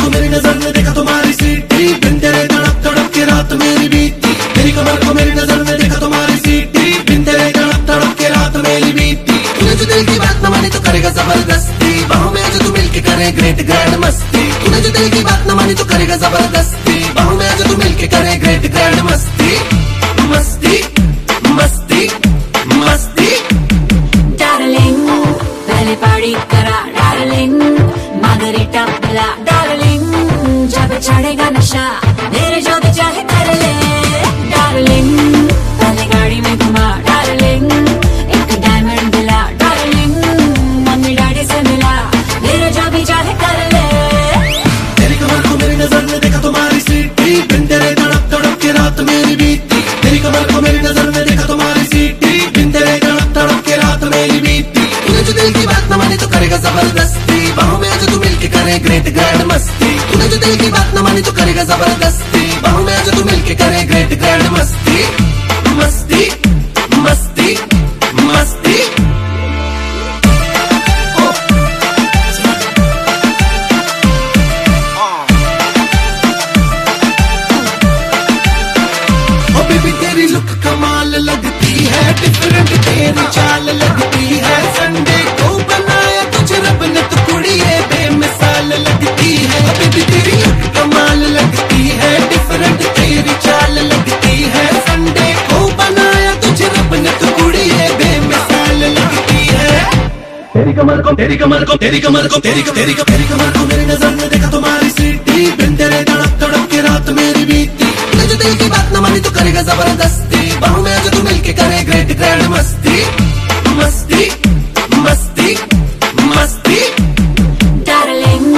को मेरी नज़र ने देखा तुम्हारी सीटी। बिन तेरे तड़प तड़प के रात मेरी बीती। मेरी कमर को मेरी नज़र ने देखा तुम्हारी सीटी। बिन तेरे तड़प तड़प के रात मेरी बीती। तूने जो दिल की बात न मानी तो करेगा ज़बरदस्ती। बाहों में जो तू मिलके करे ग्रेट ग्रैंड मस्ती। तूने जो दिल की बात न मानी तो करेगा ज़बरदस्ती। बाहों में जो तू मिलके करे ग्रेट ग्रैंड मस्ती। मस्ती। नशा, मेरे जो भी चाहे कर ले। डार्लिंग पहले गाड़ी में घुमा डार्लिंग एक डायमंड दिला डार्लिंग मम्मी डैडी से मिला, मेरे जो भी चाहे कर ले। तेरी कमर को मेरी नज़र में देखा तुम्हारी सीटी, बिन तेरे तड़प तड़प के रात मेरी बीती। तेरी कमर को मेरी नज़र में देखा तुम्हारी सीटी, बिन तेरे तड़प तड़प के रात मेरी बीती। तूने जो दिल की बात न मानी तो करेगा ज़बरदस्ती। बाहों में जो तू मिलके करे ग्रेट ग्रैंड मस्ती। तूने जो दिल की बात न मानी तो करेगा ज़बरदस्ती। बाहों में जो तू मिलके करे ग्रेट ग्रैंड मस्ती। मस्ती मस्ती मस्ती। बेबी, तेरी लुक कमाल लगती है। डिफरेंट तेरी चाल लगती तेरी कमर को, तेरी कमर को, तेरी कमर को, तेरी तेरी तेरी कमर को मेरी नज़र में देखा तुम्हारी सीटी। बिन तेरे तड़प तड़प के रात मेरी बीती। तूने जो दिल की बात न मानी तो करेगा ज़बरदस्ती। बाहों में जो तू मिलके करे ग्रेट ग्रैंड मस्ती। मस्ती मस्ती मस्ती। डार्लिंग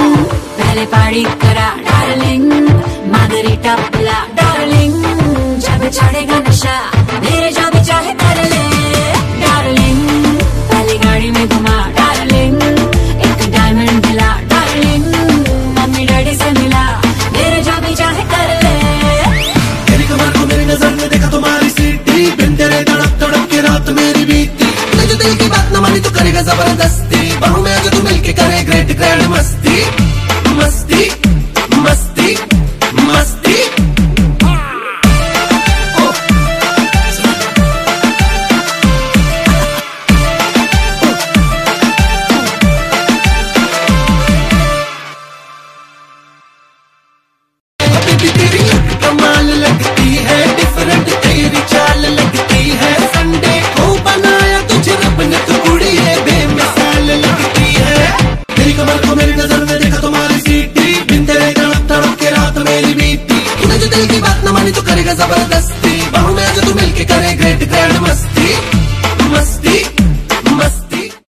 पहले पार्टी करा डार्लिंग मागरीटा पिला डार्लिंग जब चढ़ेगा नशा। tu carigas abaratas, ti